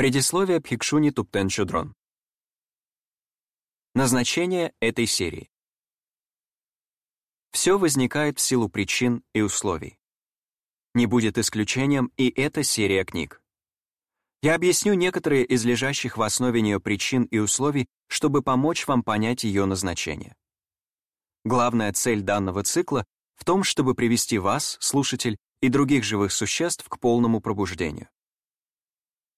Предисловие Пхикшуни Туптен Чудрон. Назначение этой серии. Все возникает в силу причин и условий. Не будет исключением и эта серия книг. Я объясню некоторые из лежащих в основе нее причин и условий, чтобы помочь вам понять ее назначение. Главная цель данного цикла в том, чтобы привести вас, слушатель, и других живых существ к полному пробуждению.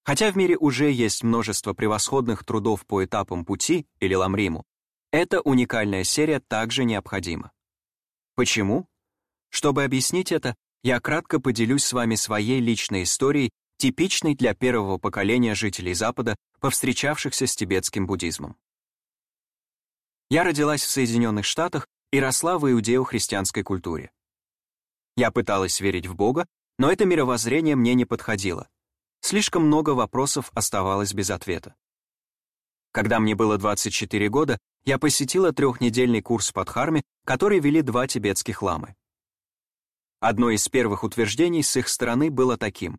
Хотя в мире уже есть множество превосходных трудов по этапам пути или ламриму, эта уникальная серия также необходима. Почему? Чтобы объяснить это, я кратко поделюсь с вами своей личной историей, типичной для первого поколения жителей Запада, повстречавшихся с тибетским буддизмом. Я родилась в Соединенных Штатах и росла в иудео-христианской культуре. Я пыталась верить в Бога, но это мировоззрение мне не подходило. Слишком много вопросов оставалось без ответа. Когда мне было 24 года, я посетила трехнедельный курс по Дхарме, который вели два тибетских ламы. Одно из первых утверждений с их стороны было таким.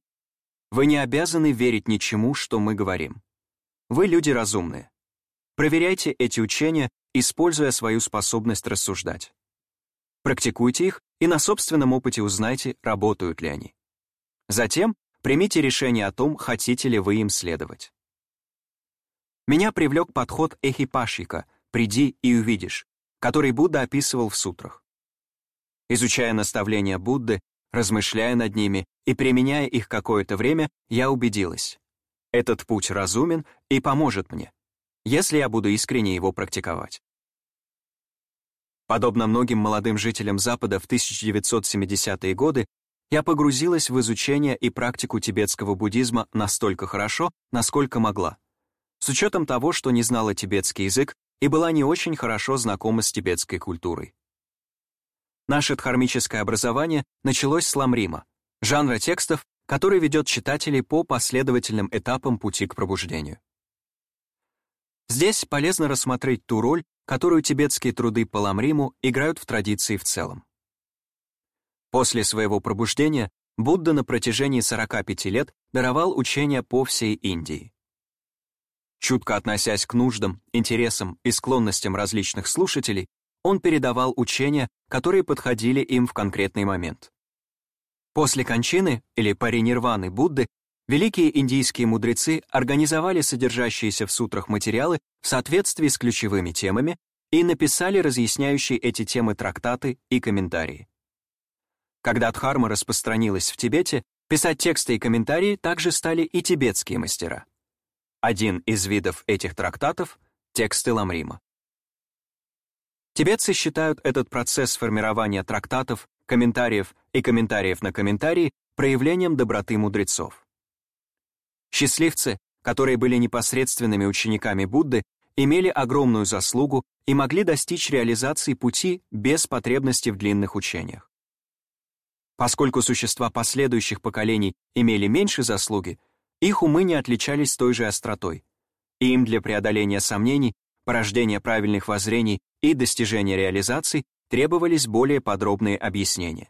Вы не обязаны верить ничему, что мы говорим. Вы люди разумные. Проверяйте эти учения, используя свою способность рассуждать. Практикуйте их и на собственном опыте узнайте, работают ли они. Затем примите решение о том, хотите ли вы им следовать. Меня привлек подход Эхипашика «приди и увидишь», который Будда описывал в сутрах. Изучая наставления Будды, размышляя над ними и применяя их какое-то время, я убедилась. Этот путь разумен и поможет мне, если я буду искренне его практиковать. Подобно многим молодым жителям Запада в 1970-е годы, я погрузилась в изучение и практику тибетского буддизма настолько хорошо, насколько могла, с учетом того, что не знала тибетский язык и была не очень хорошо знакома с тибетской культурой. Наше дхармическое образование началось с ламрима, жанра текстов, который ведет читателей по последовательным этапам пути к пробуждению. Здесь полезно рассмотреть ту роль, которую тибетские труды по ламриму играют в традиции в целом. После своего пробуждения Будда на протяжении 45 лет даровал учения по всей Индии. Чутко относясь к нуждам, интересам и склонностям различных слушателей, он передавал учения, которые подходили им в конкретный момент. После кончины или паринирваны Будды великие индийские мудрецы организовали содержащиеся в сутрах материалы в соответствии с ключевыми темами и написали разъясняющие эти темы трактаты и комментарии. Когда Дхарма распространилась в Тибете, писать тексты и комментарии также стали и тибетские мастера. Один из видов этих трактатов — тексты Ламрима. Тибетцы считают этот процесс формирования трактатов, комментариев и комментариев на комментарии проявлением доброты мудрецов. Счастливцы, которые были непосредственными учениками Будды, имели огромную заслугу и могли достичь реализации пути без потребности в длинных учениях. Поскольку существа последующих поколений имели меньше заслуги, их умы не отличались той же остротой, и им для преодоления сомнений, порождения правильных воззрений и достижения реализаций требовались более подробные объяснения.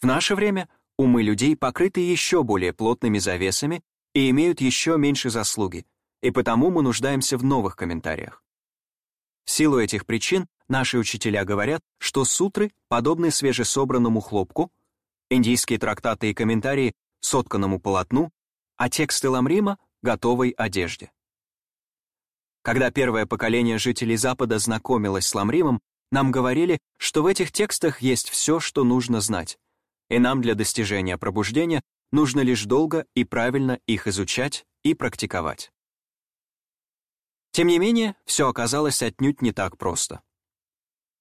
В наше время Умы людей покрыты еще более плотными завесами и имеют еще меньше заслуги, и потому мы нуждаемся в новых комментариях. В силу этих причин наши учителя говорят, что сутры подобны свежесобранному хлопку, индийские трактаты и комментарии — сотканному полотну, а тексты Ламрима — готовой одежде. Когда первое поколение жителей Запада знакомилось с Ламримом, нам говорили, что в этих текстах есть все, что нужно знать, и нам для достижения пробуждения нужно лишь долго и правильно их изучать и практиковать. Тем не менее, все оказалось отнюдь не так просто.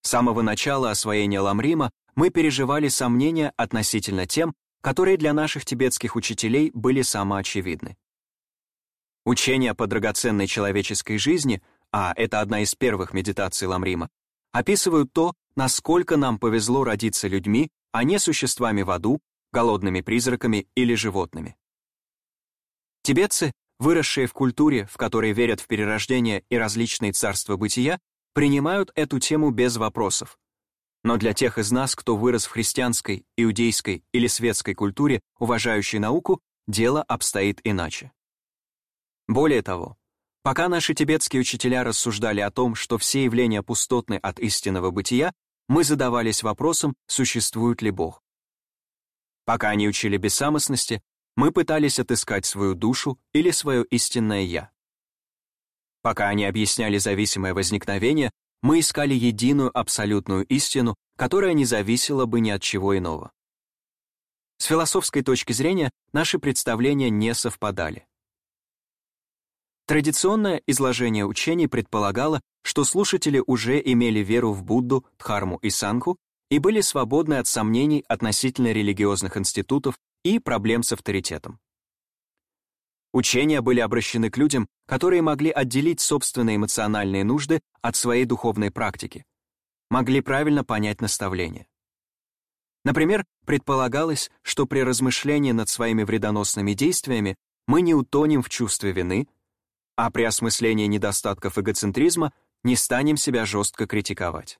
С самого начала освоения Ламрима мы переживали сомнения относительно тем, которые для наших тибетских учителей были самоочевидны. Учения по драгоценной человеческой жизни, а это одна из первых медитаций Ламрима, описывают то, насколько нам повезло родиться людьми, а не существами в аду, голодными призраками или животными. Тибетцы, выросшие в культуре, в которой верят в перерождение и различные царства бытия, принимают эту тему без вопросов. Но для тех из нас, кто вырос в христианской, иудейской или светской культуре, уважающей науку, дело обстоит иначе. Более того, пока наши тибетские учителя рассуждали о том, что все явления пустотны от истинного бытия, мы задавались вопросом, существует ли Бог. Пока они учили бессамостности, мы пытались отыскать свою душу или свое истинное «я». Пока они объясняли зависимое возникновение, мы искали единую абсолютную истину, которая не зависела бы ни от чего иного. С философской точки зрения наши представления не совпадали. Традиционное изложение учений предполагало, что слушатели уже имели веру в Будду, Дхарму и Сангху и были свободны от сомнений относительно религиозных институтов и проблем с авторитетом. Учения были обращены к людям, которые могли отделить собственные эмоциональные нужды от своей духовной практики, могли правильно понять наставления. Например, предполагалось, что при размышлении над своими вредоносными действиями мы не утонем в чувстве вины, а при осмыслении недостатков эгоцентризма не станем себя жестко критиковать.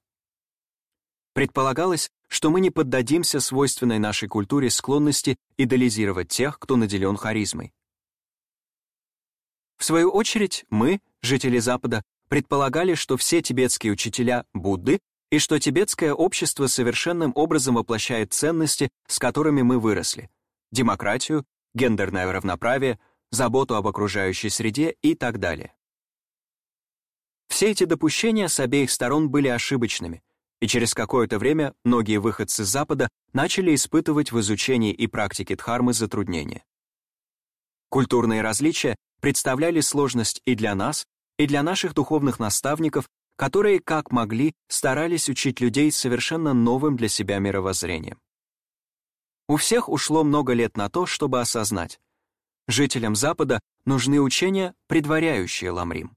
Предполагалось, что мы не поддадимся свойственной нашей культуре склонности идеализировать тех, кто наделен харизмой. В свою очередь, мы, жители Запада, предполагали, что все тибетские учителя — Будды, и что тибетское общество совершенным образом воплощает ценности, с которыми мы выросли — демократию, гендерное равноправие, заботу об окружающей среде и так далее. Все эти допущения с обеих сторон были ошибочными, и через какое-то время многие выходцы с Запада начали испытывать в изучении и практике дхармы затруднения. Культурные различия представляли сложность и для нас, и для наших духовных наставников, которые, как могли, старались учить людей совершенно новым для себя мировоззрением. У всех ушло много лет на то, чтобы осознать, жителям Запада нужны учения, предваряющие Ламрим.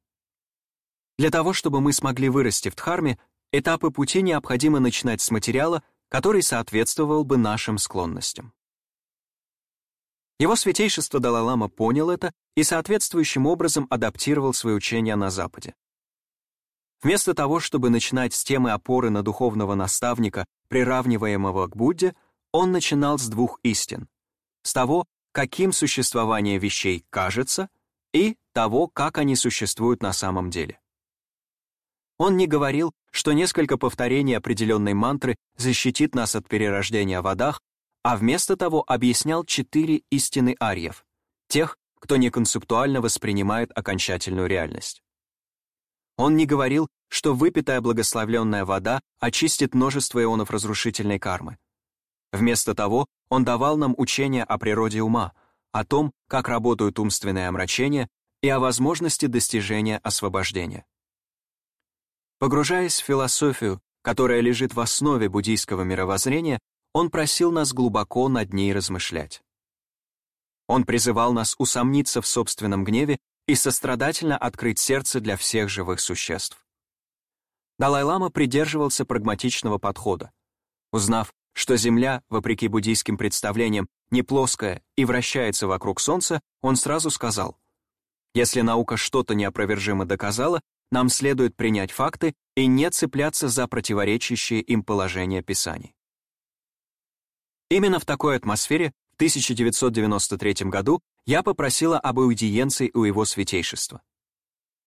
Для того, чтобы мы смогли вырасти в Дхарме, этапы пути необходимо начинать с материала, который соответствовал бы нашим склонностям. Его святейшество Далай-Лама понял это и соответствующим образом адаптировал свои учения на Западе. Вместо того, чтобы начинать с темы опоры на духовного наставника, приравниваемого к Будде, он начинал с двух истин. С того, каким существование вещей кажется, и того, как они существуют на самом деле. Он не говорил, что несколько повторений определенной мантры защитит нас от перерождения в водах а вместо того объяснял четыре истины арьев, тех, кто неконцептуально воспринимает окончательную реальность. Он не говорил, что выпитая благословленная вода очистит множество ионов разрушительной кармы. Вместо того, он давал нам учение о природе ума, о том, как работают умственные омрачения и о возможности достижения освобождения. Погружаясь в философию, которая лежит в основе буддийского мировоззрения, он просил нас глубоко над ней размышлять. Он призывал нас усомниться в собственном гневе и сострадательно открыть сердце для всех живых существ. Далай-лама придерживался прагматичного подхода. Узнав, что Земля, вопреки буддийским представлениям, не плоская и вращается вокруг Солнца, он сразу сказал, «Если наука что-то неопровержимо доказала, нам следует принять факты и не цепляться за противоречащие им положения Писаний». Именно в такой атмосфере в 1993 году я попросила об аудиенции у его святейшества.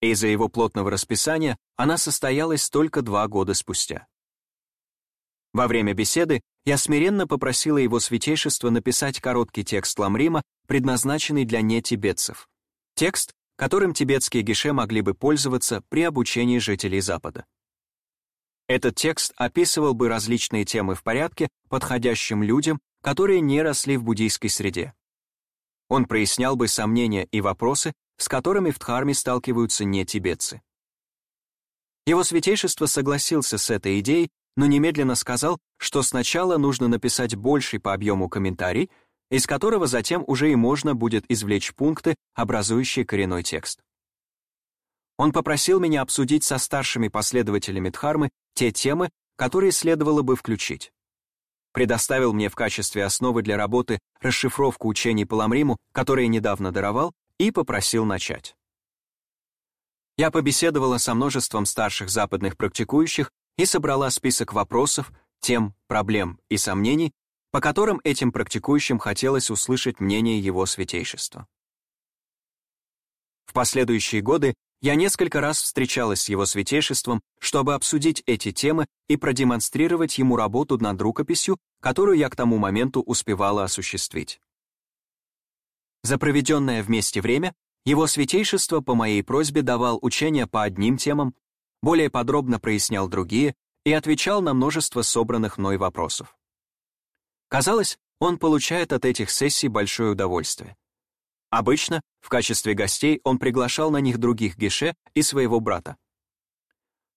Из-за его плотного расписания она состоялась только два года спустя. Во время беседы я смиренно попросила его святейшество написать короткий текст ламрима, предназначенный для нетибетцев. Текст, которым тибетские гише могли бы пользоваться при обучении жителей Запада. Этот текст описывал бы различные темы в порядке, подходящим людям, которые не росли в буддийской среде. Он прояснял бы сомнения и вопросы, с которыми в Дхарме сталкиваются не тибетцы. Его святейшество согласился с этой идеей, но немедленно сказал, что сначала нужно написать больший по объему комментарий, из которого затем уже и можно будет извлечь пункты, образующие коренной текст. Он попросил меня обсудить со старшими последователями Дхармы те темы, которые следовало бы включить. Предоставил мне в качестве основы для работы расшифровку учений по Ламриму, которые недавно даровал, и попросил начать. Я побеседовала со множеством старших западных практикующих и собрала список вопросов, тем, проблем и сомнений, по которым этим практикующим хотелось услышать мнение его святейшества. В последующие годы я несколько раз встречалась с его святейшеством, чтобы обсудить эти темы и продемонстрировать ему работу над рукописью, которую я к тому моменту успевала осуществить. За проведенное вместе время его святейшество по моей просьбе давал учения по одним темам, более подробно прояснял другие и отвечал на множество собранных мной вопросов. Казалось, он получает от этих сессий большое удовольствие. Обычно в качестве гостей он приглашал на них других геше и своего брата.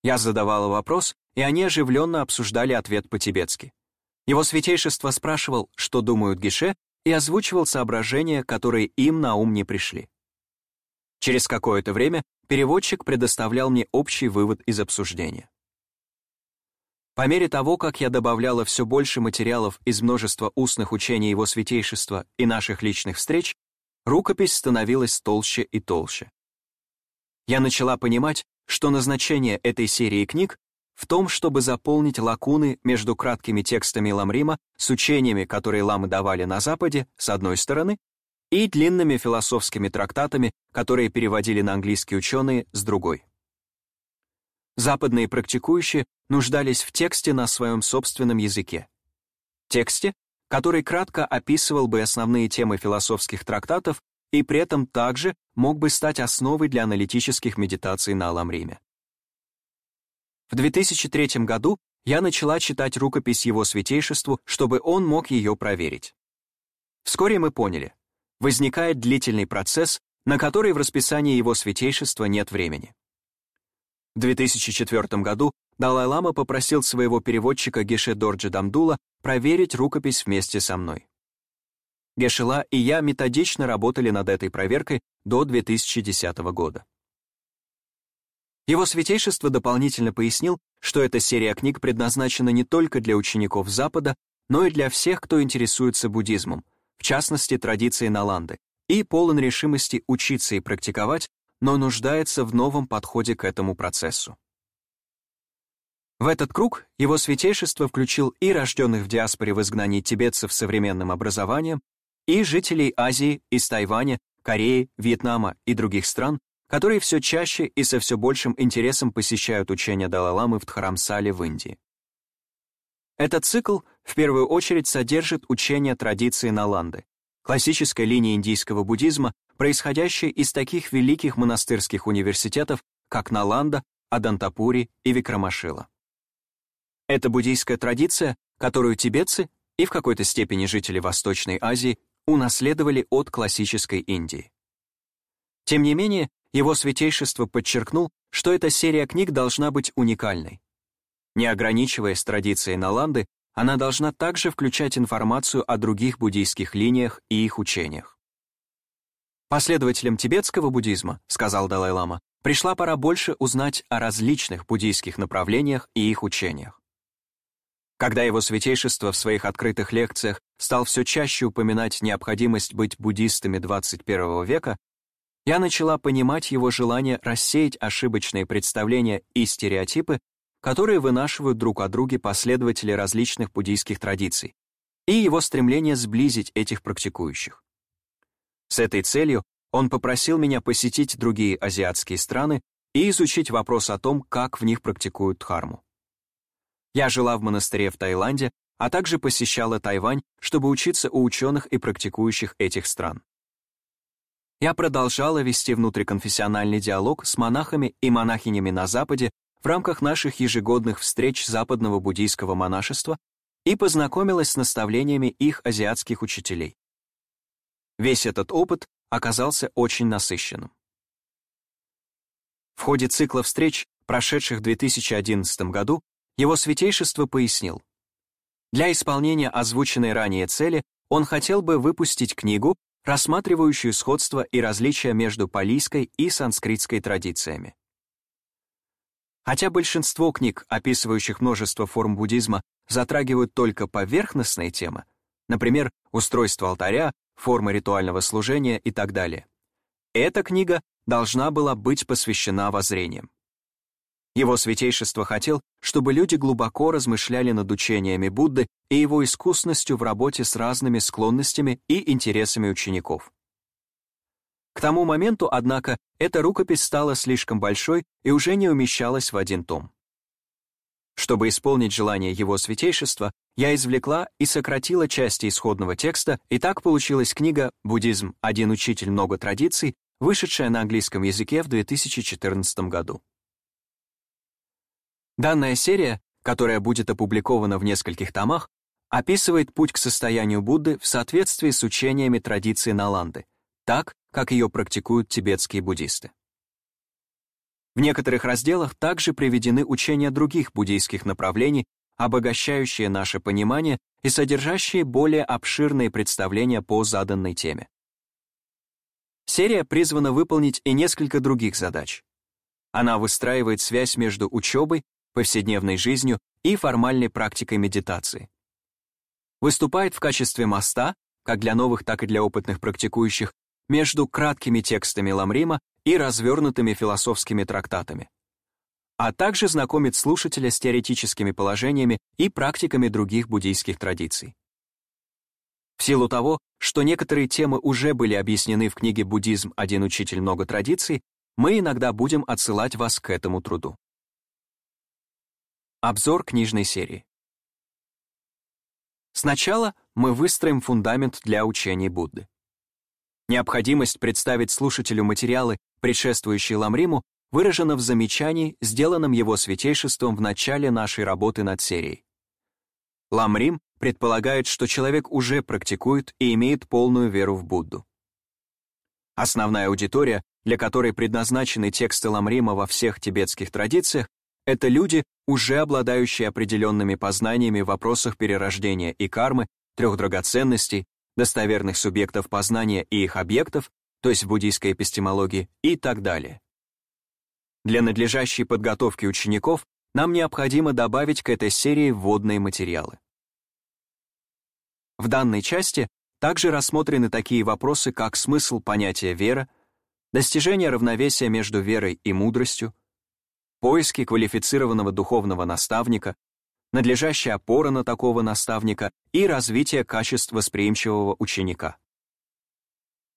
Я задавала вопрос, и они оживленно обсуждали ответ по-тибетски. Его святейшество спрашивал, что думают геше, и озвучивал соображения, которые им на ум не пришли. Через какое-то время переводчик предоставлял мне общий вывод из обсуждения. По мере того, как я добавляла все больше материалов из множества устных учений Его Святейшества и наших личных встреч, рукопись становилась толще и толще. Я начала понимать, что назначение этой серии книг в том, чтобы заполнить лакуны между краткими текстами Ламрима с учениями, которые ламы давали на Западе, с одной стороны, и длинными философскими трактатами, которые переводили на английский ученые, с другой. Западные практикующие нуждались в тексте на своем собственном языке. Тексте, который кратко описывал бы основные темы философских трактатов и при этом также мог бы стать основой для аналитических медитаций на Аламриме. В 2003 году я начала читать рукопись Его Святейшеству, чтобы он мог ее проверить. Вскоре мы поняли, возникает длительный процесс, на который в расписании Его Святейшества нет времени. В 2004 году Далай-Лама попросил своего переводчика Геше Дорджи Дамдула проверить рукопись вместе со мной. Гешела и я методично работали над этой проверкой до 2010 года. Его святейшество дополнительно пояснил, что эта серия книг предназначена не только для учеников Запада, но и для всех, кто интересуется буддизмом, в частности, традицией Наланды, и полон решимости учиться и практиковать, но нуждается в новом подходе к этому процессу. В этот круг его святейшество включил и рожденных в диаспоре в изгнании тибетцев современным образованием, и жителей Азии, из Тайваня, Кореи, Вьетнама и других стран, которые все чаще и со все большим интересом посещают учения Далай-ламы в Дхарамсале в Индии. Этот цикл в первую очередь содержит учения традиции Наланды, классической линии индийского буддизма, происходящей из таких великих монастырских университетов, как Наланда, Адантапури и Викрамашила. Это буддийская традиция, которую тибетцы и в какой-то степени жители Восточной Азии унаследовали от классической Индии. Тем не менее, его святейшество подчеркнул, что эта серия книг должна быть уникальной. Не ограничиваясь традицией Наланды, она должна также включать информацию о других буддийских линиях и их учениях. Последователям тибетского буддизма, сказал Далай-лама, пришла пора больше узнать о различных буддийских направлениях и их учениях. Когда его святейшество в своих открытых лекциях стал все чаще упоминать необходимость быть буддистами 21 века, я начала понимать его желание рассеять ошибочные представления и стереотипы, которые вынашивают друг о друге последователи различных буддийских традиций, и его стремление сблизить этих практикующих. С этой целью он попросил меня посетить другие азиатские страны и изучить вопрос о том, как в них практикуют дхарму. Я жила в монастыре в Таиланде, а также посещала Тайвань, чтобы учиться у ученых и практикующих этих стран. Я продолжала вести внутриконфессиональный диалог с монахами и монахинями на Западе в рамках наших ежегодных встреч западного буддийского монашества и познакомилась с наставлениями их азиатских учителей. Весь этот опыт оказался очень насыщенным. В ходе цикла встреч, прошедших в 2011 году, его святейшество пояснил. Для исполнения озвученной ранее цели он хотел бы выпустить книгу, рассматривающую сходство и различия между палийской и санскритской традициями. Хотя большинство книг, описывающих множество форм буддизма, затрагивают только поверхностные темы, например, устройство алтаря, формы ритуального служения и так далее, эта книга должна была быть посвящена воззрениям. Его святейшество хотел, чтобы люди глубоко размышляли над учениями Будды и его искусностью в работе с разными склонностями и интересами учеников. К тому моменту, однако, эта рукопись стала слишком большой и уже не умещалась в один том. Чтобы исполнить желание его святейшества, я извлекла и сократила части исходного текста, и так получилась книга «Буддизм. Один учитель, много традиций», вышедшая на английском языке в 2014 году. Данная серия, которая будет опубликована в нескольких томах, описывает путь к состоянию Будды в соответствии с учениями традиции Наланды, так, как ее практикуют тибетские буддисты. В некоторых разделах также приведены учения других буддийских направлений, обогащающие наше понимание и содержащие более обширные представления по заданной теме. Серия призвана выполнить и несколько других задач. Она выстраивает связь между учебой, повседневной жизнью и формальной практикой медитации. Выступает в качестве моста, как для новых, так и для опытных практикующих, между краткими текстами Ламрима и развернутыми философскими трактатами, а также знакомит слушателя с теоретическими положениями и практиками других буддийских традиций. В силу того, что некоторые темы уже были объяснены в книге «Буддизм. Один учитель. Много традиций», мы иногда будем отсылать вас к этому труду. Обзор книжной серии. Сначала мы выстроим фундамент для учений Будды. Необходимость представить слушателю материалы, предшествующие Ламриму, выражена в замечании, сделанном его святейшеством в начале нашей работы над серией. Ламрим предполагает, что человек уже практикует и имеет полную веру в Будду. Основная аудитория, для которой предназначены тексты Ламрима во всех тибетских традициях, это люди, уже обладающие определенными познаниями в вопросах перерождения и кармы, трех драгоценностей, достоверных субъектов познания и их объектов, то есть в буддийской эпистемологии, и так далее. Для надлежащей подготовки учеников нам необходимо добавить к этой серии вводные материалы. В данной части также рассмотрены такие вопросы, как смысл понятия вера, достижение равновесия между верой и мудростью, поиски квалифицированного духовного наставника, надлежащая опора на такого наставника и развитие качеств восприимчивого ученика.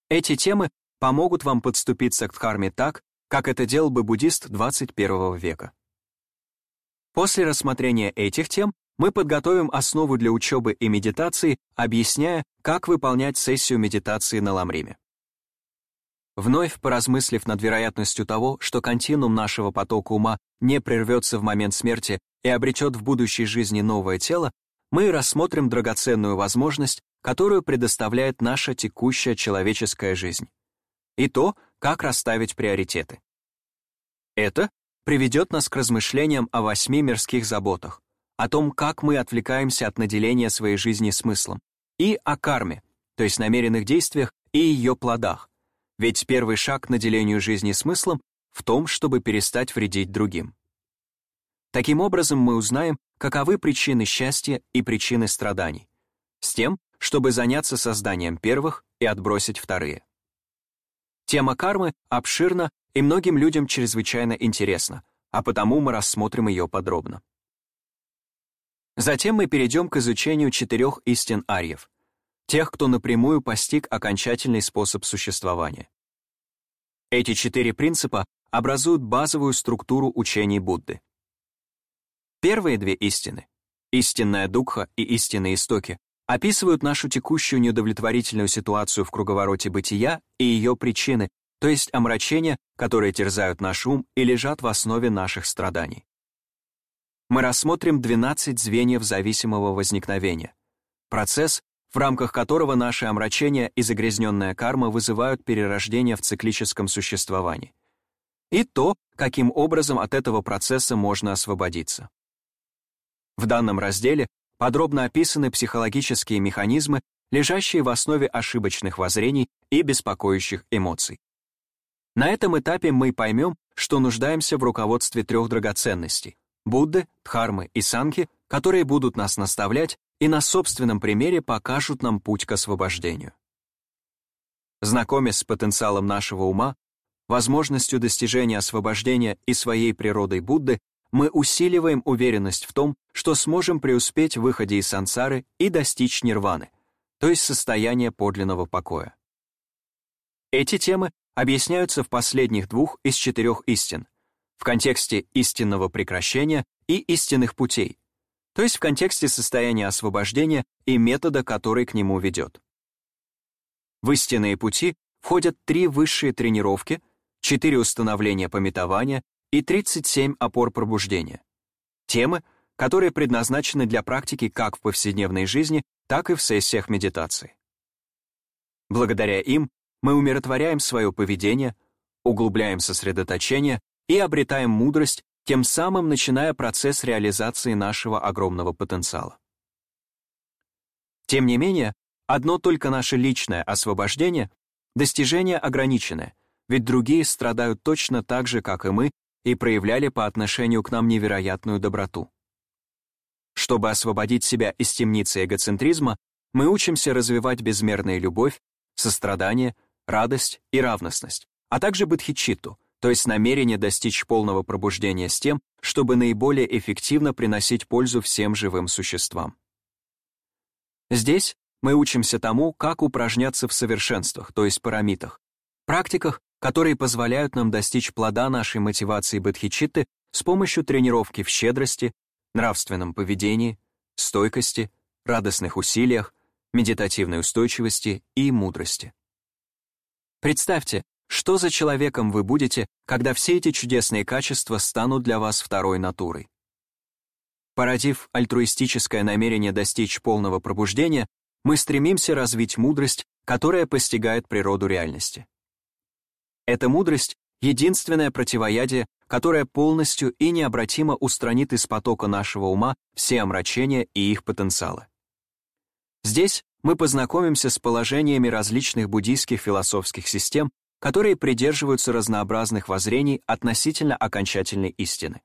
Эти темы помогут вам подступиться к дхарме так, как это делал бы буддист 21 века. После рассмотрения этих тем мы подготовим основу для учебы и медитации, объясняя, как выполнять сессию медитации на ламриме. Вновь поразмыслив над вероятностью того, что континуум нашего потока ума не прервется в момент смерти и обретет в будущей жизни новое тело, мы рассмотрим драгоценную возможность, которую предоставляет наша текущая человеческая жизнь. И то, как расставить приоритеты. Это приведет нас к размышлениям о восьми мирских заботах, о том, как мы отвлекаемся от наделения своей жизни смыслом, и о карме, то есть намеренных действиях и ее плодах, ведь первый шаг к наделению жизни смыслом в том, чтобы перестать вредить другим. Таким образом, мы узнаем, каковы причины счастья и причины страданий, с тем, чтобы заняться созданием первых и отбросить вторые. Тема кармы обширна и многим людям чрезвычайно интересна, а потому мы рассмотрим ее подробно. Затем мы перейдем к изучению четырех истин арьев, тех, кто напрямую постиг окончательный способ существования. Эти четыре принципа образуют базовую структуру учений Будды. Первые две истины — истинная духа и истинные истоки — описывают нашу текущую неудовлетворительную ситуацию в круговороте бытия и ее причины, то есть омрачения, которые терзают наш ум и лежат в основе наших страданий. Мы рассмотрим 12 звеньев зависимого возникновения. Процесс, в рамках которого наши омрачения и загрязненная карма вызывают перерождение в циклическом существовании. И то, каким образом от этого процесса можно освободиться. В данном разделе подробно описаны психологические механизмы, лежащие в основе ошибочных воззрений и беспокоящих эмоций. На этом этапе мы поймем, что нуждаемся в руководстве трех драгоценностей — Будды, Дхармы и Санхи, которые будут нас наставлять и на собственном примере покажут нам путь к освобождению. Знакомясь с потенциалом нашего ума, возможностью достижения освобождения и своей природой Будды, мы усиливаем уверенность в том, что сможем преуспеть в выходе из сансары и достичь нирваны, то есть состояния подлинного покоя. Эти темы объясняются в последних двух из четырех истин в контексте истинного прекращения и истинных путей, то есть в контексте состояния освобождения и метода, который к нему ведет. В истинные пути входят три высшие тренировки, четыре установления пометования и 37 опор пробуждения. Темы, которые предназначены для практики как в повседневной жизни, так и в сессиях медитации. Благодаря им мы умиротворяем свое поведение, углубляем сосредоточение и обретаем мудрость, тем самым начиная процесс реализации нашего огромного потенциала. Тем не менее, одно только наше личное освобождение — достижение ограниченное, ведь другие страдают точно так же, как и мы, и проявляли по отношению к нам невероятную доброту. Чтобы освободить себя из темницы эгоцентризма, мы учимся развивать безмерную любовь, сострадание, радость и равностность, а также бодхичитту, то есть намерение достичь полного пробуждения с тем, чтобы наиболее эффективно приносить пользу всем живым существам. Здесь мы учимся тому, как упражняться в совершенствах, то есть парамитах, практиках, которые позволяют нам достичь плода нашей мотивации бодхичитты с помощью тренировки в щедрости, нравственном поведении, стойкости, радостных усилиях, медитативной устойчивости и мудрости. Представьте, что за человеком вы будете, когда все эти чудесные качества станут для вас второй натурой? Породив альтруистическое намерение достичь полного пробуждения, мы стремимся развить мудрость, которая постигает природу реальности. Эта мудрость — единственное противоядие, которое полностью и необратимо устранит из потока нашего ума все омрачения и их потенциалы. Здесь мы познакомимся с положениями различных буддийских философских систем которые придерживаются разнообразных воззрений относительно окончательной истины.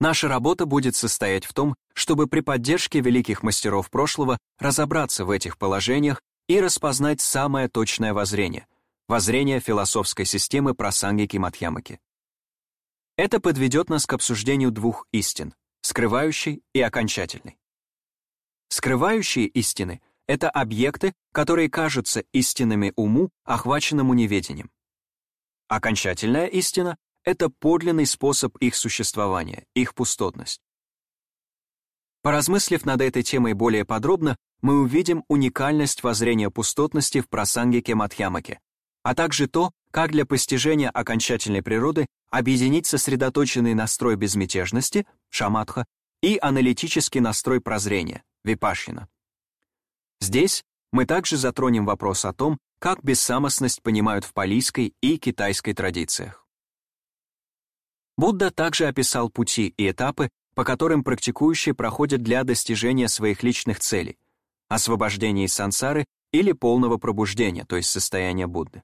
Наша работа будет состоять в том, чтобы при поддержке великих мастеров прошлого разобраться в этих положениях и распознать самое точное воззрение, воззрение философской системы прасангики Мадхьямаки. Это подведет нас к обсуждению двух истин — скрывающей и окончательной. Скрывающие истины это объекты, которые кажутся истинными уму, охваченному неведением. Окончательная истина — это подлинный способ их существования, их пустотность. Поразмыслив над этой темой более подробно, мы увидим уникальность воззрения пустотности в прасангике Мадхьямаке, а также то, как для постижения окончательной природы объединить сосредоточенный настрой безмятежности, шаматха, и аналитический настрой прозрения, випашина. Здесь мы также затронем вопрос о том, как бессамостность понимают в палийской и китайской традициях. Будда также описал пути и этапы, по которым практикующие проходят для достижения своих личных целей, освобождения из сансары или полного пробуждения, то есть состояния Будды.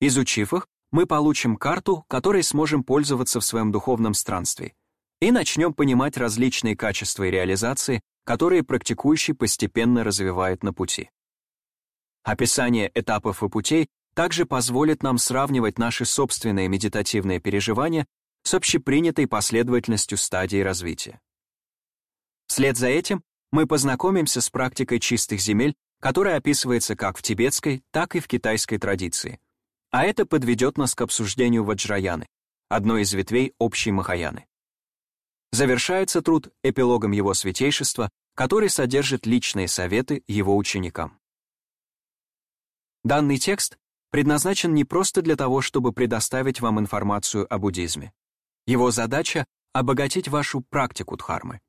Изучив их, мы получим карту, которой сможем пользоваться в своем духовном странстве, и начнем понимать различные качества и реализации, которые практикующий постепенно развивает на пути. Описание этапов и путей также позволит нам сравнивать наши собственные медитативные переживания с общепринятой последовательностью стадий развития. Вслед за этим мы познакомимся с практикой чистых земель, которая описывается как в тибетской, так и в китайской традиции. А это подведет нас к обсуждению ваджраяны, одной из ветвей общей Махаяны. Завершается труд эпилогом его святейшества, который содержит личные советы его ученикам. Данный текст предназначен не просто для того, чтобы предоставить вам информацию о буддизме. Его задача — обогатить вашу практику дхармы.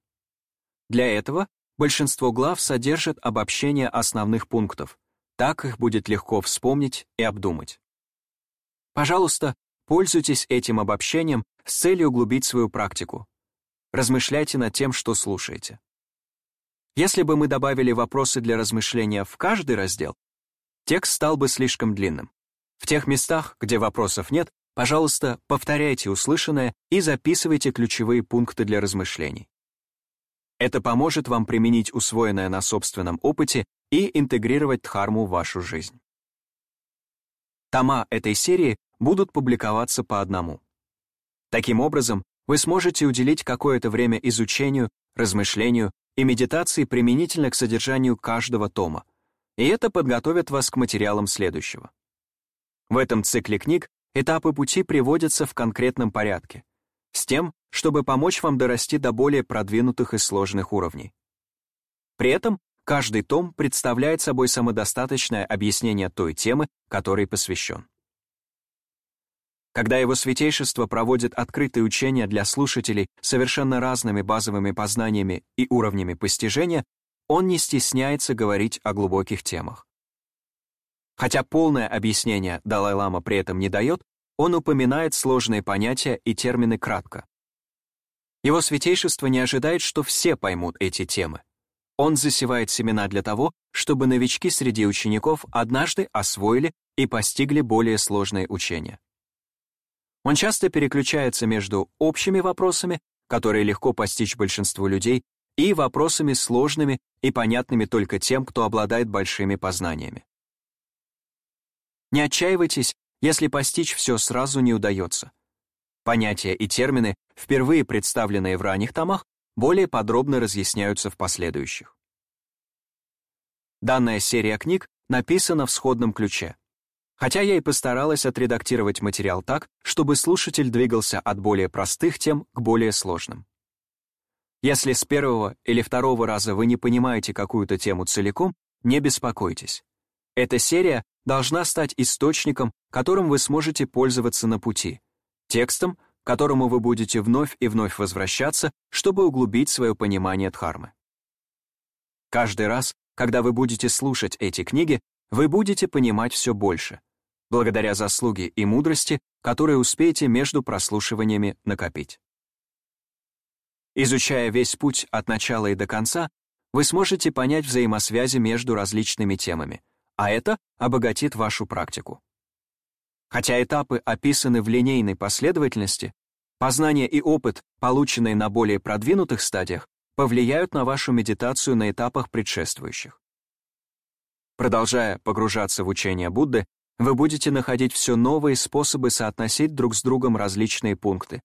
Для этого большинство глав содержат обобщение основных пунктов, так их будет легко вспомнить и обдумать. Пожалуйста, пользуйтесь этим обобщением с целью углубить свою практику, размышляйте над тем, что слушаете. Если бы мы добавили вопросы для размышления в каждый раздел, текст стал бы слишком длинным. В тех местах, где вопросов нет, пожалуйста, повторяйте услышанное и записывайте ключевые пункты для размышлений. Это поможет вам применить усвоенное на собственном опыте и интегрировать дхарму в вашу жизнь. Тома этой серии будут публиковаться по одному. Таким образом, вы сможете уделить какое-то время изучению, размышлению и медитации применительно к содержанию каждого тома, и это подготовит вас к материалам следующего. В этом цикле книг этапы пути приводятся в конкретном порядке, с тем, чтобы помочь вам дорасти до более продвинутых и сложных уровней. При этом каждый том представляет собой самодостаточное объяснение той темы, которой посвящен. Когда его святейшество проводит открытые учения для слушателей совершенно разными базовыми познаниями и уровнями постижения, он не стесняется говорить о глубоких темах. Хотя полное объяснение Далай-лама при этом не дает, он упоминает сложные понятия и термины кратко. Его святейшество не ожидает, что все поймут эти темы. Он засевает семена для того, чтобы новички среди учеников однажды освоили и постигли более сложные учения. Он часто переключается между общими вопросами, которые легко постичь большинству людей, и вопросами сложными и понятными только тем, кто обладает большими познаниями. Не отчаивайтесь, если постичь все сразу не удается. Понятия и термины, впервые представленные в ранних томах, более подробно разъясняются в последующих. Данная серия книг написана в сходном ключе хотя я и постаралась отредактировать материал так, чтобы слушатель двигался от более простых тем к более сложным. Если с первого или второго раза вы не понимаете какую-то тему целиком, не беспокойтесь. Эта серия должна стать источником, которым вы сможете пользоваться на пути, текстом, к которому вы будете вновь и вновь возвращаться, чтобы углубить свое понимание Дхармы. Каждый раз, когда вы будете слушать эти книги, вы будете понимать все больше, благодаря заслуге и мудрости, которые успеете между прослушиваниями накопить. Изучая весь путь от начала и до конца, вы сможете понять взаимосвязи между различными темами, а это обогатит вашу практику. Хотя этапы описаны в линейной последовательности, познание и опыт, полученные на более продвинутых стадиях, повлияют на вашу медитацию на этапах предшествующих. Продолжая погружаться в учение Будды, вы будете находить все новые способы соотносить друг с другом различные пункты,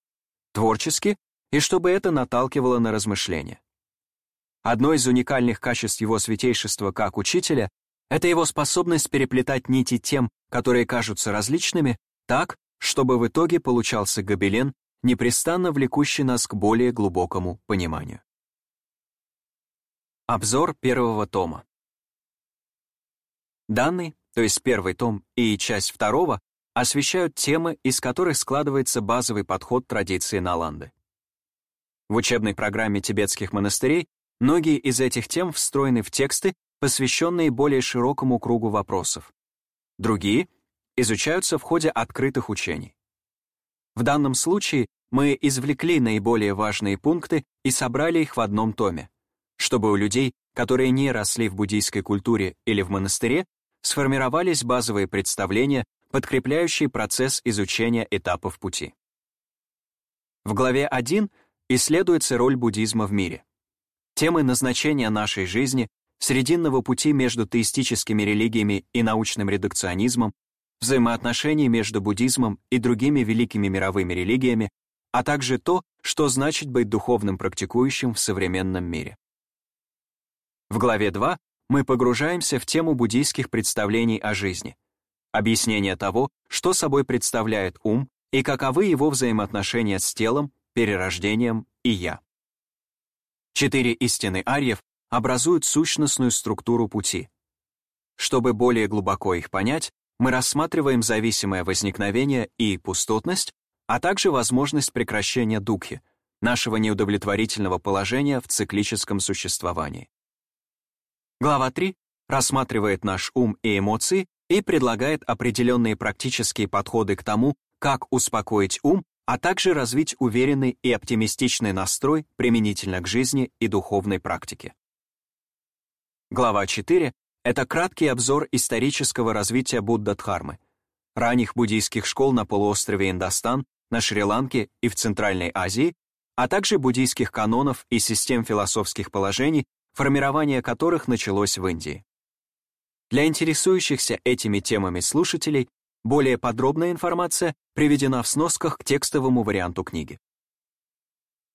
творчески, и чтобы это наталкивало на размышления. Одно из уникальных качеств его святейшества как учителя — это его способность переплетать нити тем, которые кажутся различными, так, чтобы в итоге получался гобелен, непрестанно влекущий нас к более глубокому пониманию. Обзор первого тома. Данный то есть первый том и часть второго, освещают темы, из которых складывается базовый подход традиции Наланды. В учебной программе тибетских монастырей многие из этих тем встроены в тексты, посвященные более широкому кругу вопросов. Другие изучаются в ходе открытых учений. В данном случае мы извлекли наиболее важные пункты и собрали их в одном томе, чтобы у людей, которые не росли в буддийской культуре или в монастыре, сформировались базовые представления, подкрепляющие процесс изучения этапов пути. В главе 1 исследуется роль буддизма в мире. Темы назначения нашей жизни, срединного пути между теистическими религиями и научным редукционизмом, взаимоотношений между буддизмом и другими великими мировыми религиями, а также то, что значит быть духовным практикующим в современном мире. В главе 2 мы погружаемся в тему буддийских представлений о жизни, объяснение того, что собой представляет ум и каковы его взаимоотношения с телом, перерождением и «я». Четыре истины арьев образуют сущностную структуру пути. Чтобы более глубоко их понять, мы рассматриваем зависимое возникновение и пустотность, а также возможность прекращения духи, нашего неудовлетворительного положения в циклическом существовании. Глава 3 рассматривает наш ум и эмоции и предлагает определенные практические подходы к тому, как успокоить ум, а также развить уверенный и оптимистичный настрой применительно к жизни и духовной практике. Глава 4 — это краткий обзор исторического развития Будда-Дхармы, ранних буддийских школ на полуострове Индостан, на Шри-Ланке и в Центральной Азии, а также буддийских канонов и систем философских положений, формирование которых началось в Индии. Для интересующихся этими темами слушателей более подробная информация приведена в сносках к текстовому варианту книги.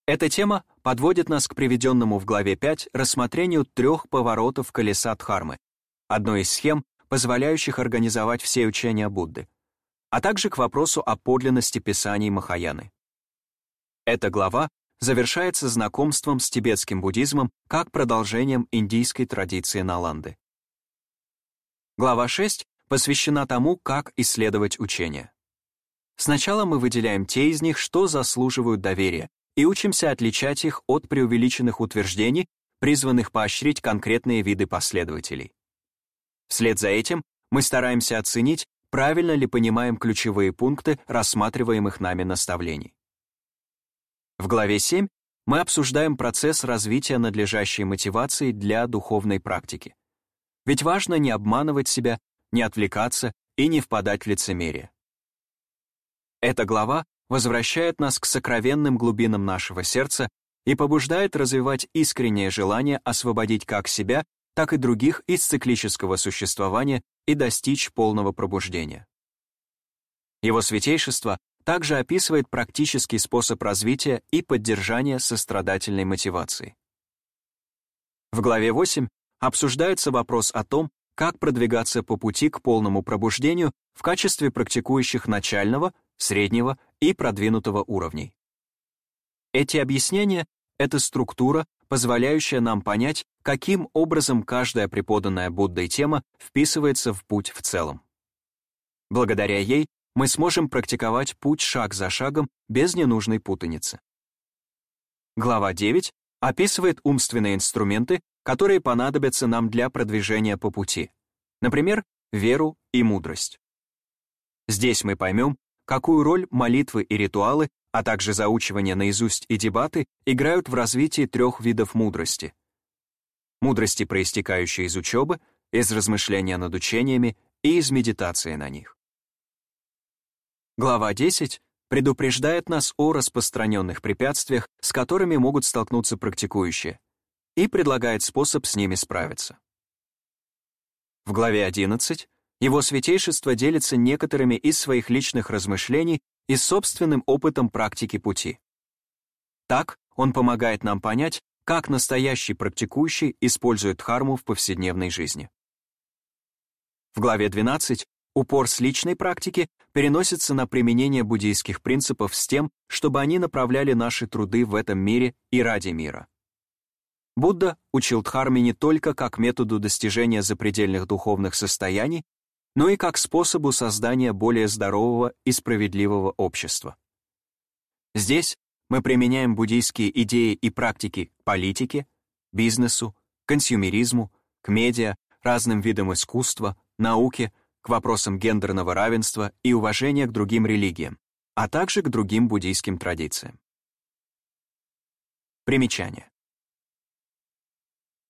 Эта тема подводит нас к приведенному в главе 5 рассмотрению трех поворотов колеса Дхармы, одной из схем, позволяющих организовать все учения Будды, а также к вопросу о подлинности писаний Махаяны. Эта глава завершается знакомством с тибетским буддизмом как продолжением индийской традиции Наланды. Глава 6 посвящена тому, как исследовать учение. Сначала мы выделяем те из них, что заслуживают доверия, и учимся отличать их от преувеличенных утверждений, призванных поощрить конкретные виды последователей. Вслед за этим мы стараемся оценить, правильно ли понимаем ключевые пункты рассматриваемых нами наставлений. В главе 7 мы обсуждаем процесс развития надлежащей мотивации для духовной практики. Ведь важно не обманывать себя, не отвлекаться и не впадать в лицемерие. Эта глава возвращает нас к сокровенным глубинам нашего сердца и побуждает развивать искреннее желание освободить как себя, так и других из циклического существования и достичь полного пробуждения. Его святейшество также описывает практический способ развития и поддержания сострадательной мотивации. В главе 8 обсуждается вопрос о том, как продвигаться по пути к полному пробуждению в качестве практикующих начального, среднего и продвинутого уровней. Эти объяснения — это структура, позволяющая нам понять, каким образом каждая преподанная Буддой тема вписывается в путь в целом. Благодаря ей мы сможем практиковать путь шаг за шагом без ненужной путаницы. Глава 9 описывает умственные инструменты, которые понадобятся нам для продвижения по пути, например, веру и мудрость. Здесь мы поймем, какую роль молитвы и ритуалы, а также заучивание наизусть и дебаты играют в развитии трех видов мудрости. Мудрости, проистекающей из учебы, из размышления над учениями и из медитации на них. Глава 10 предупреждает нас о распространенных препятствиях, с которыми могут столкнуться практикующие, и предлагает способ с ними справиться. В главе 11 его святейшество делится некоторыми из своих личных размышлений и собственным опытом практики пути. Так, он помогает нам понять, как настоящий практикующий использует харму в повседневной жизни. В главе 12 упор с личной практики переносится на применение буддийских принципов с тем, чтобы они направляли наши труды в этом мире и ради мира. Будда учил дхарме не только как методу достижения запредельных духовных состояний, но и как способу создания более здорового и справедливого общества. Здесь мы применяем буддийские идеи и практики к политике, бизнесу, консюмеризму, к медиа, разным видам искусства, науке, к вопросам гендерного равенства и уважения к другим религиям, а также к другим буддийским традициям. Примечание.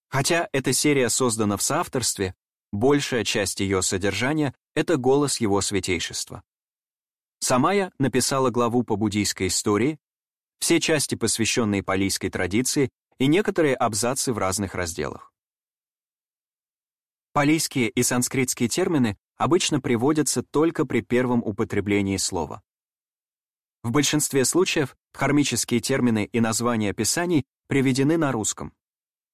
Хотя эта серия создана в соавторстве, большая часть ее содержания — это голос его святейшества. Сама я написала главу по буддийской истории, все части, посвященные палийской традиции, и некоторые абзацы в разных разделах. Палийские и санскритские термины обычно приводятся только при первом употреблении слова. В большинстве случаев дхармические термины и названия писаний приведены на русском.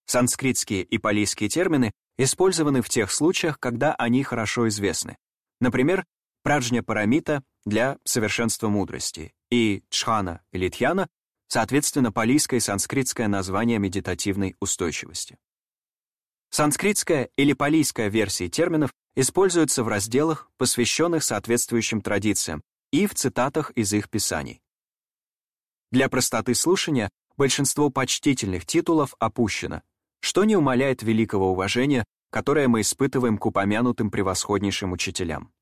Санскритские и палийские термины использованы в тех случаях, когда они хорошо известны. Например, праджня парамита для совершенства мудрости и чхана или тхьяна, соответственно, палийское и санскритское название медитативной устойчивости. Санскритская или палийская версии терминов используются в разделах, посвященных соответствующим традициям, и в цитатах из их писаний. Для простоты слушания большинство почтительных титулов опущено, что не умаляет великого уважения, которое мы испытываем к упомянутым превосходнейшим учителям.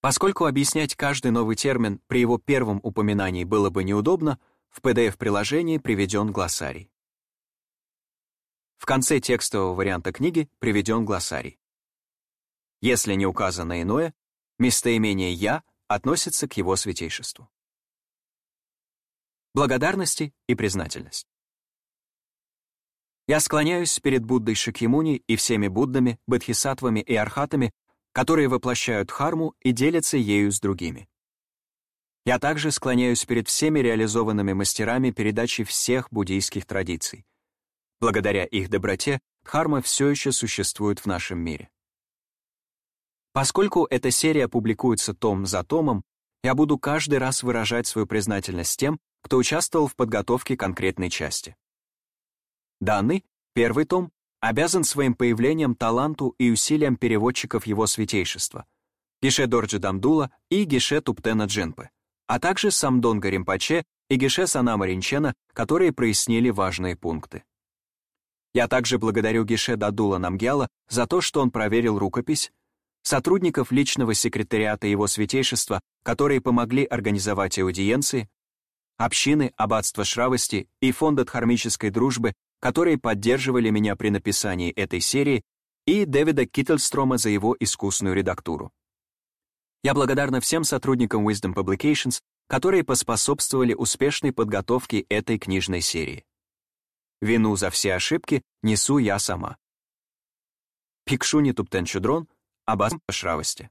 Поскольку объяснять каждый новый термин при его первом упоминании было бы неудобно, в PDF-приложении приведен глоссарий. В конце текстового варианта книги приведен глоссарий. Если не указано иное, местоимение «я» относится к его святейшеству. Благодарности и признательность. Я склоняюсь перед Буддой Шакьямуни и всеми Буддами, Бодхисаттвами и Архатами, которые воплощают харму и делятся ею с другими. Я также склоняюсь перед всеми реализованными мастерами передачи всех буддийских традиций. Благодаря их доброте Дхарма все еще существует в нашем мире. Поскольку эта серия публикуется том за томом, я буду каждый раз выражать свою признательность тем, кто участвовал в подготовке конкретной части. Данный, первый том, обязан своим появлением таланту и усилиям переводчиков его святейшества, Гише Дорджи Дамдула и Гише Туптена Джинпы, а также Самдонга Римпаче и Гише Санама Ринчена, которые прояснили важные пункты. Я также благодарю Гише Дадула Намгяла за то, что он проверил рукопись, сотрудников личного секретариата Его Святейшества, которые помогли организовать аудиенции, общины Аббатства Шравости и Фонда Дхармической Дружбы, которые поддерживали меня при написании этой серии, и Дэвида Киттельстрома за его искусную редактуру. Я благодарна всем сотрудникам Wisdom Publications, которые поспособствовали успешной подготовке этой книжной серии. Вину за все ошибки несу я сама. Пикшуни Туптен Чудрон, Аббас Шравости.